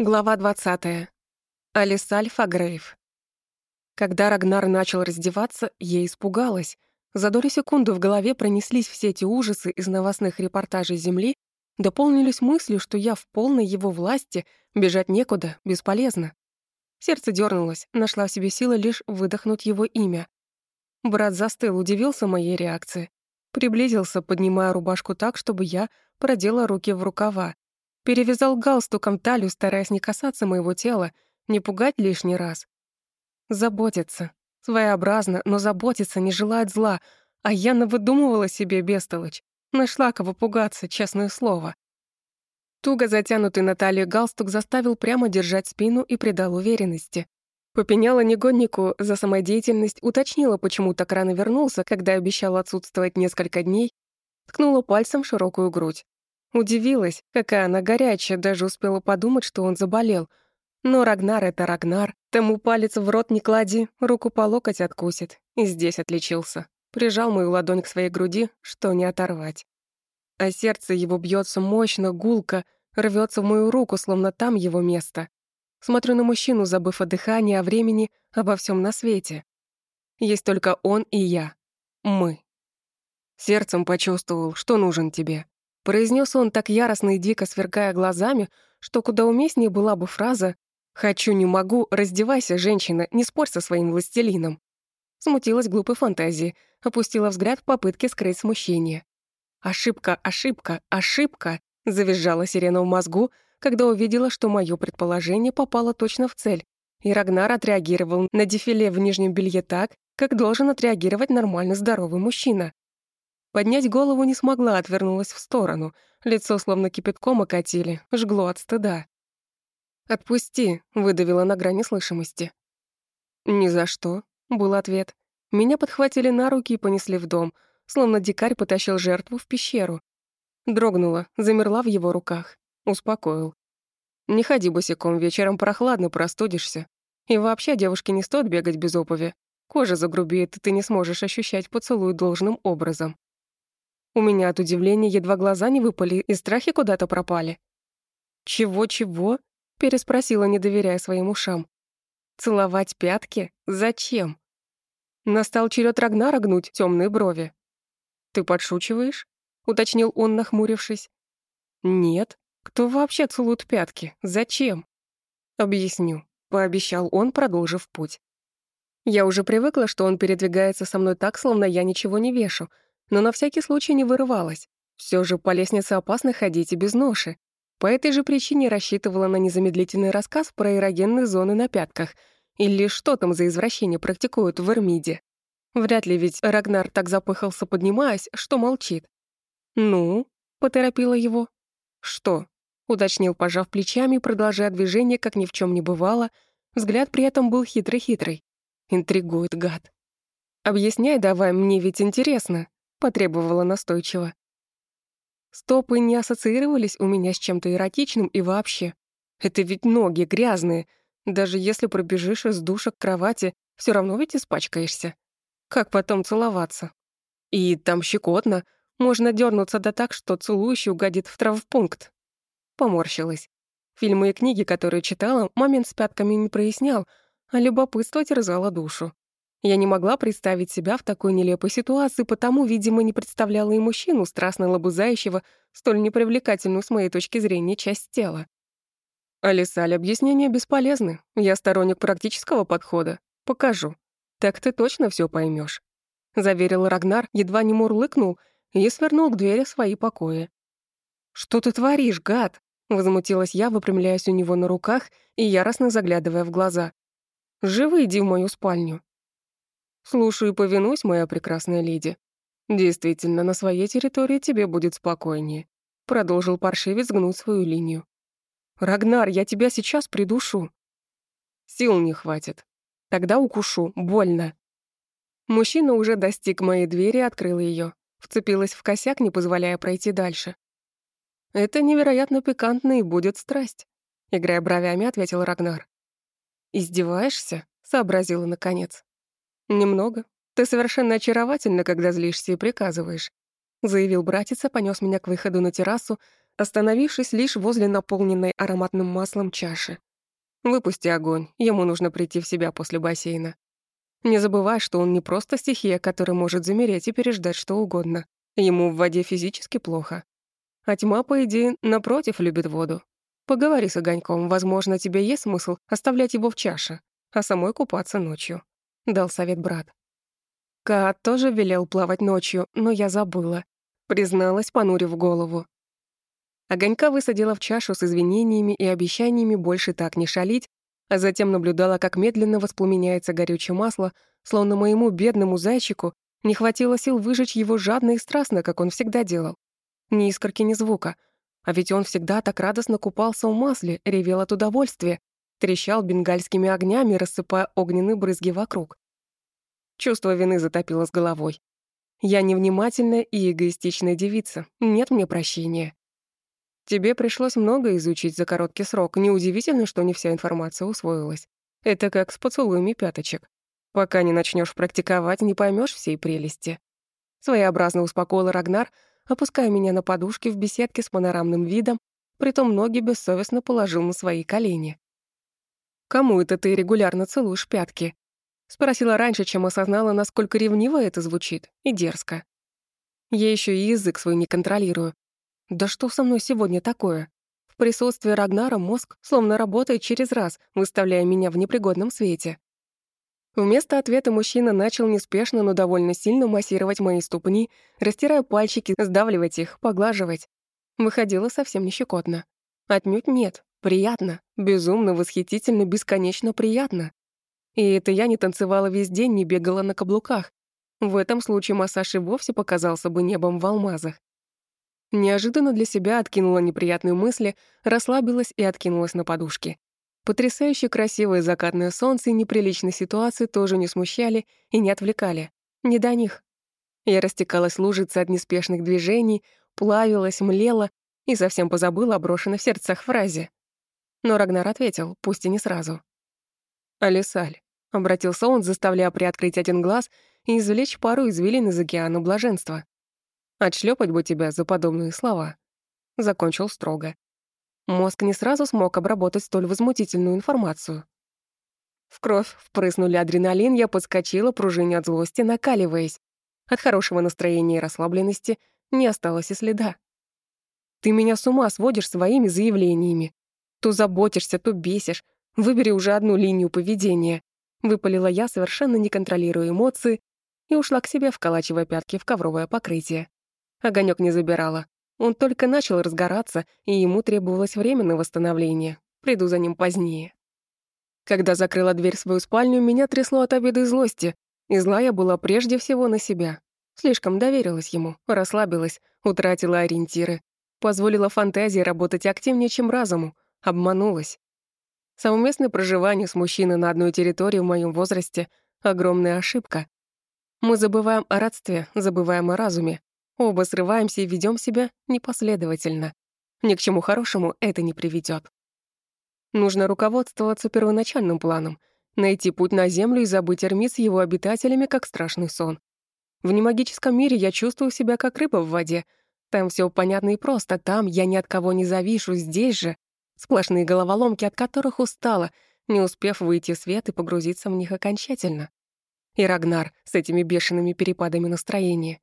Глава 20. Алисаль Фагрейв. Когда Рагнар начал раздеваться, я испугалась. За долю секунды в голове пронеслись все эти ужасы из новостных репортажей Земли, дополнились мыслью, что я в полной его власти, бежать некуда, бесполезно. Сердце дернулось, нашла в себе силы лишь выдохнуть его имя. Брат застыл, удивился моей реакции. Приблизился, поднимая рубашку так, чтобы я продела руки в рукава, Перевязал галстуком талию, стараясь не касаться моего тела, не пугать лишний раз. Заботится. Своеобразно, но заботится, не желает зла. А я навыдумывала себе бестолочь. Нашла кого пугаться, честное слово. Туго затянутый на талию галстук заставил прямо держать спину и придал уверенности. Попеняла негоднику за самодеятельность, уточнила, почему так рано вернулся, когда обещал отсутствовать несколько дней, ткнула пальцем в широкую грудь. Удивилась, какая она горячая, даже успела подумать, что он заболел. Но Рагнар — это Рагнар. Тому палец в рот не клади, руку по локоть откусит. И здесь отличился. Прижал мою ладонь к своей груди, что не оторвать. А сердце его бьется мощно, гулко, рвется в мою руку, словно там его место. Смотрю на мужчину, забыв о дыхании, о времени, обо всем на свете. Есть только он и я. Мы. Сердцем почувствовал, что нужен тебе. Произнес он так яростно и дико сверкая глазами, что куда уместнее была бы фраза «Хочу, не могу, раздевайся, женщина, не спорь со своим властелином». Смутилась глупой фантазии, опустила взгляд в попытке скрыть смущение. «Ошибка, ошибка, ошибка!» — завизжала сирена в мозгу, когда увидела, что мое предположение попало точно в цель, и Рагнар отреагировал на дефиле в нижнем белье так, как должен отреагировать нормально здоровый мужчина. Поднять голову не смогла, отвернулась в сторону. Лицо словно кипятком окатили, жгло от стыда. «Отпусти», — выдавила на грани слышимости. «Ни за что», — был ответ. Меня подхватили на руки и понесли в дом, словно дикарь потащил жертву в пещеру. Дрогнула, замерла в его руках. Успокоил. «Не ходи босиком, вечером прохладно, простудишься. И вообще девушке не стоит бегать без обуви. Кожа загрубеет, и ты не сможешь ощущать поцелуй должным образом. У меня от удивления едва глаза не выпали и страхи куда-то пропали. «Чего-чего?» — переспросила, не доверяя своим ушам. «Целовать пятки? Зачем?» Настал черед Рагнара гнуть темные брови. «Ты подшучиваешь?» — уточнил он, нахмурившись. «Нет. Кто вообще целует пятки? Зачем?» «Объясню», — пообещал он, продолжив путь. Я уже привыкла, что он передвигается со мной так, словно я ничего не вешу, но на всякий случай не вырывалась. Все же по лестнице опасно ходить и без ноши. По этой же причине рассчитывала на незамедлительный рассказ про эрогенные зоны на пятках или что там за извращение практикуют в Эрмиде. Вряд ли ведь Рагнар так запыхался, поднимаясь, что молчит. «Ну?» — поторопила его. «Что?» — уточнил, пожав плечами, продолжая движение, как ни в чем не бывало. Взгляд при этом был хитрый-хитрый. Интригует гад. «Объясняй давай, мне ведь интересно», потребовала настойчиво. Стопы не ассоциировались у меня с чем-то эротичным и вообще. Это ведь ноги грязные. Даже если пробежишь из душа к кровати, все равно ведь испачкаешься. Как потом целоваться? И там щекотно. Можно дернуться да так, что целующий угодит в травмпункт. Поморщилась. Фильмы и книги, которые читала, момент с пятками не прояснял, а любопытство терзало душу. Я не могла представить себя в такой нелепой ситуации, потому, видимо, не представляла и мужчину, страстно лобызающего, столь непривлекательную с моей точки зрения часть тела. «Алисаль, объяснения бесполезны. Я сторонник практического подхода. Покажу. Так ты точно все поймешь. заверил Рагнар, едва не мурлыкнул и свернул к двери свои покои. «Что ты творишь, гад?» — возмутилась я, выпрямляясь у него на руках и яростно заглядывая в глаза. «Живо иди в мою спальню». «Слушаю и повинуюсь, моя прекрасная леди. Действительно, на своей территории тебе будет спокойнее», продолжил паршивец гнуть свою линию. «Рагнар, я тебя сейчас придушу». «Сил не хватит. Тогда укушу, больно». Мужчина уже достиг моей двери и открыл ее. Вцепилась в косяк, не позволяя пройти дальше. «Это невероятно пикантно и будет страсть», — играя бровями, ответил Рагнар. «Издеваешься?» — сообразила наконец. «Немного. Ты совершенно очаровательна, когда злишься и приказываешь. заявил братец и понёс меня к выходу на террасу, остановившись лишь возле наполненной ароматным маслом чаши. «Выпусти огонь, ему нужно прийти в себя после бассейна. Не забывай, что он не просто стихия, которая может замереть и переждать что угодно. Ему в воде физически плохо. А тьма, по идее, напротив, любит воду. Поговори с огоньком, возможно, тебе есть смысл оставлять его в чаше, а самой купаться ночью», — дал совет брат. Каат тоже велел плавать ночью, но я забыла. Призналась, понурив голову. Огонька высадила в чашу с извинениями и обещаниями больше так не шалить, а затем наблюдала, как медленно воспламеняется горючее масло, словно моему бедному зайчику не хватило сил выжечь его жадно и страстно, как он всегда делал. Ни искорки, ни звука. А ведь он всегда так радостно купался в масле, ревел от удовольствия, трещал бенгальскими огнями, рассыпая огненные брызги вокруг. Чувство вины затопило с головой. Я невнимательная и эгоистичная девица, нет мне прощения. Тебе пришлось много изучить за короткий срок. Неудивительно, что не вся информация усвоилась. Это как с поцелуями пяточек. Пока не начнешь практиковать, не поймешь всей прелести. Своеобразно успокоила Рагнар, опуская меня на подушке в беседке с панорамным видом, притом ноги бессовестно положил на свои колени. «Кому это ты регулярно целуешь пятки?» Спросила раньше, чем осознала, насколько ревниво это звучит и дерзко. Я еще и язык свой не контролирую, да что со мной сегодня такое? В присутствии Рагнара мозг словно работает через раз, выставляя меня в непригодном свете. Вместо ответа мужчина начал неспешно, но довольно сильно массировать мои ступни, растирая пальчики, сдавливать их, поглаживать. Выходило совсем не щекотно. Отнюдь нет. Приятно. Безумно, восхитительно, бесконечно приятно. И это я не танцевала весь день, не бегала на каблуках. В этом случае массаж и вовсе показался бы небом в алмазах. Неожиданно для себя откинула неприятные мысли, расслабилась и откинулась на подушки. Потрясающе красивое закатное солнце и неприличные ситуации тоже не смущали и не отвлекали. Не до них. Я растекалась лужицей от неспешных движений, плавилась, млела и совсем позабыла о брошенной в сердцах фразе. Но Рагнар ответил, пусть и не сразу. «Алисаль», — обратился он, заставляя приоткрыть один глаз и извлечь пару извилин из океана блаженства. Отшлепать бы тебя за подобные слова. Закончил строго. Мозг не сразу смог обработать столь возмутительную информацию. В кровь впрыснули адреналин, я подскочила, пружине от злости, накаливаясь. От хорошего настроения и расслабленности не осталось и следа. Ты меня с ума сводишь своими заявлениями. То заботишься, то бесишь. Выбери уже одну линию поведения. Выпалила я, совершенно не контролируя эмоции, и ушла к себе, вколачивая пятки в ковровое покрытие. Огонек не забирала. Он только начал разгораться, и ему требовалось время на восстановление. Приду за ним позднее. Когда закрыла дверь в свою спальню, меня трясло от обиды и злости. И злая была прежде всего на себя. Слишком доверилась ему, расслабилась, утратила ориентиры. Позволила фантазии работать активнее, чем разуму. Обманулась. Совместное проживание с мужчиной на одной территории в моем возрасте — огромная ошибка. Мы забываем о родстве, забываем о разуме. Оба срываемся и ведем себя непоследовательно. Ни к чему хорошему это не приведет. Нужно руководствоваться первоначальным планом, найти путь на Землю и забыть Эрмит с его обитателями, как страшный сон. В немагическом мире я чувствую себя как рыба в воде. Там все понятно и просто, там я ни от кого не завишу, здесь же сплошные головоломки, от которых устала, не успев выйти в свет и погрузиться в них окончательно. И Рагнар с этими бешеными перепадами настроения.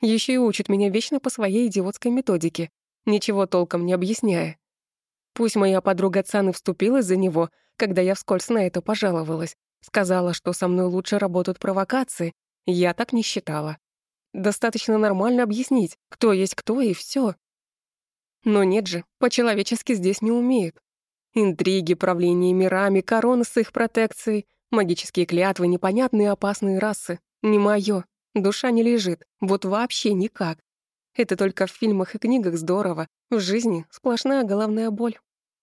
Еще и учит меня вечно по своей идиотской методике, ничего толком не объясняя. Пусть моя подруга Цаны вступилась за него, когда я вскользь на это пожаловалась, сказала, что со мной лучше работают провокации, я так не считала. Достаточно нормально объяснить, кто есть кто и все. Но нет же, по-человечески здесь не умеют. Интриги, правление мирами, короны с их протекцией, магические клятвы, непонятные опасные расы. Не моё. Душа не лежит, вот вообще никак. Это только в фильмах и книгах здорово, в жизни сплошная головная боль.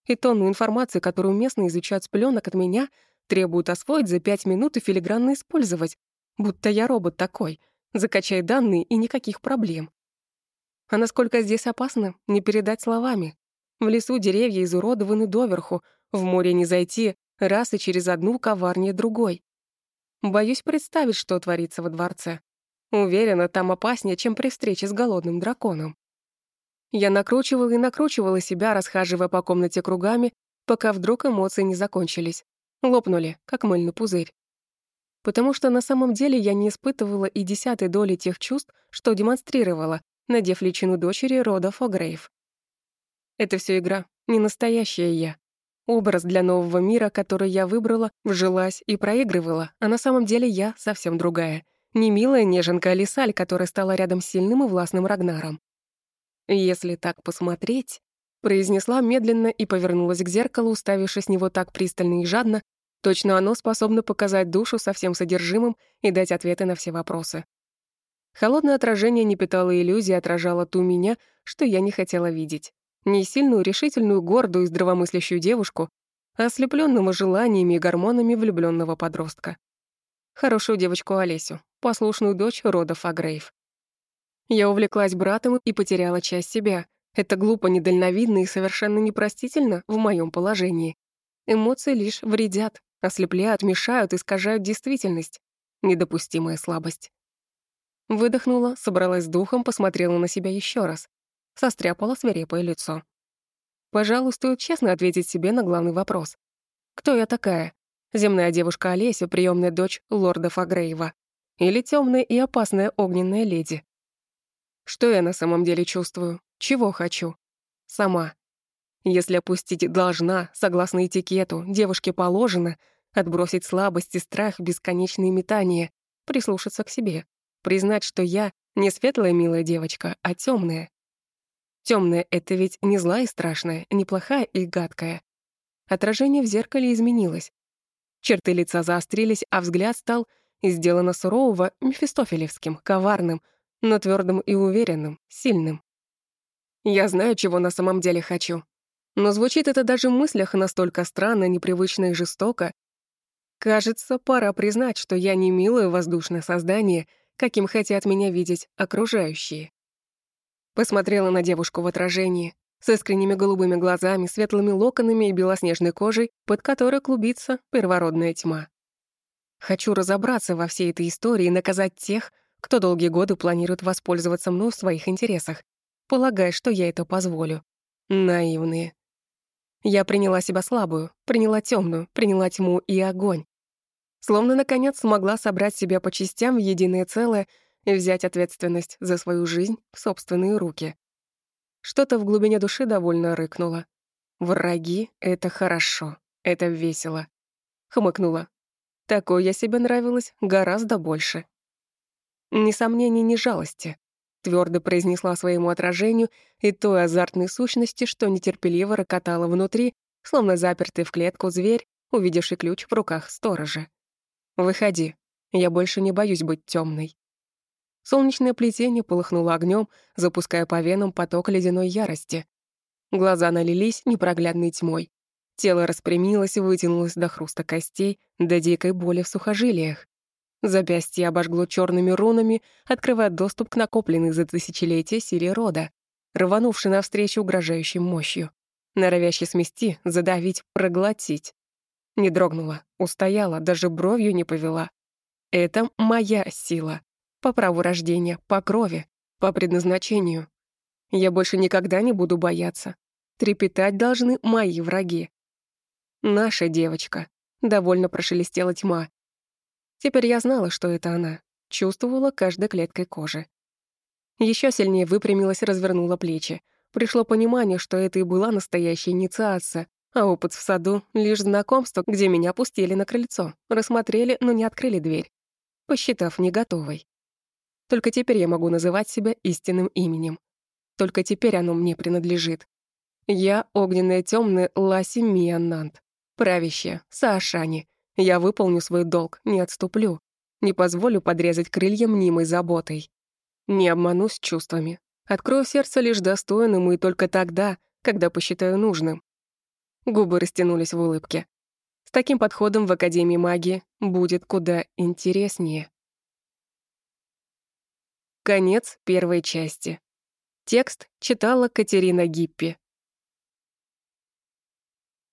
И тонну информации, которую местные изучают с пленок от меня, требуют освоить за пять минут и филигранно использовать. Будто я робот такой. Закачай данные и никаких проблем. А насколько здесь опасно, не передать словами. В лесу деревья изуродованы доверху, в море не зайти, раз и через одну коварнее другой. Боюсь представить, что творится во дворце. Уверена, там опаснее, чем при встрече с голодным драконом. Я накручивала и накручивала себя, расхаживая по комнате кругами, пока вдруг эмоции не закончились. Лопнули, как мыльный пузырь. Потому что на самом деле я не испытывала и десятой доли тех чувств, что демонстрировала, надев личину дочери рода Фогрейв. Это все игра, не настоящая я. Образ для нового мира, который я выбрала, вжилась и проигрывала, а на самом деле я совсем другая. Не милая неженка Алисаль, которая стала рядом с сильным и властным Рагнаром. «Если так посмотреть», — произнесла медленно и повернулась к зеркалу, уставившись с него так пристально и жадно, точно оно способно показать душу со всем содержимым и дать ответы на все вопросы. Холодное отражение не питало иллюзий, отражало ту меня, что я не хотела видеть. Не сильную, решительную, гордую и здравомыслящую девушку, а ослепленного желаниями и гормонами влюбленного подростка. Хорошую девочку Олесю, послушную дочь рода Фагрейв. Я увлеклась братом и потеряла часть себя. Это глупо, недальновидно и совершенно непростительно в моем положении. Эмоции лишь вредят, ослепляют, мешают, искажают действительность. Недопустимая слабость. Выдохнула, собралась с духом, посмотрела на себя еще раз. Состряпала свирепое лицо. Пожалуй, стоит честно ответить себе на главный вопрос. Кто я такая? Земная девушка Олеся, приемная дочь лорда Фагрейва? Или темная и опасная огненная леди? Что я на самом деле чувствую? Чего хочу? Сама. Если опустить «должна», согласно этикету, девушке положено отбросить слабость и страх, бесконечные метания, прислушаться к себе, признать, что я не светлая милая девочка, а темная. Темная — это ведь не злая и страшная, не плохая и гадкая. Отражение в зеркале изменилось. Черты лица заострились, а взгляд стал сделано сурового, мефистофелевским, коварным — но твердым и уверенным, сильным. Я знаю, чего на самом деле хочу. Но звучит это даже в мыслях настолько странно, непривычно и жестоко. Кажется, пора признать, что я не милое воздушное создание, каким хотят меня видеть окружающие. Посмотрела на девушку в отражении, с искренними голубыми глазами, светлыми локонами и белоснежной кожей, под которой клубится первородная тьма. Хочу разобраться во всей этой истории и наказать тех, кто долгие годы планирует воспользоваться мной в своих интересах, полагая, что я это позволю. Наивные. Я приняла себя слабую, приняла темную, приняла тьму и огонь. Словно, наконец, смогла собрать себя по частям в единое целое и взять ответственность за свою жизнь в собственные руки. Что-то в глубине души довольно рыкнуло. «Враги — это хорошо, это весело», — хмыкнула. Такое я себе нравилось гораздо больше. Ни сомнений, ни жалости. Твердо произнесла своему отражению и той азартной сущности, что нетерпеливо рокотала внутри, словно запертый в клетку зверь, увидевший ключ в руках сторожа. «Выходи. Я больше не боюсь быть темной. Солнечное плетение полыхнуло огнем, запуская по венам поток ледяной ярости. Глаза налились непроглядной тьмой. Тело распрямилось и вытянулось до хруста костей, до дикой боли в сухожилиях. Запястье обожгло черными рунами, открывая доступ к накопленной за тысячелетия силе рода, рванувшей навстречу угрожающей мощью, норовящей смести, задавить, проглотить. Не дрогнула, устояла, даже бровью не повела. Это моя сила. По праву рождения, по крови, по предназначению. Я больше никогда не буду бояться. Трепетать должны мои враги. Наша девочка. Довольно прошелестела тьма, Теперь я знала, что это она. Чувствовала каждой клеткой кожи. Еще сильнее выпрямилась, развернула плечи. Пришло понимание, что это и была настоящая инициация, а опыт в саду — лишь знакомство, где меня пустили на крыльцо, рассмотрели, но не открыли дверь, посчитав не готовой. Только теперь я могу называть себя истинным именем. Только теперь оно мне принадлежит. Я — огненная темная Ласи Мианант, правящая Саашани, я выполню свой долг, не отступлю. Не позволю подрезать крылья мнимой заботой. Не обманусь чувствами. Открою сердце лишь достойному и только тогда, когда посчитаю нужным. Губы растянулись в улыбке. С таким подходом в Академии магии будет куда интереснее. Конец первой части. Текст читала Катерина Гиппи.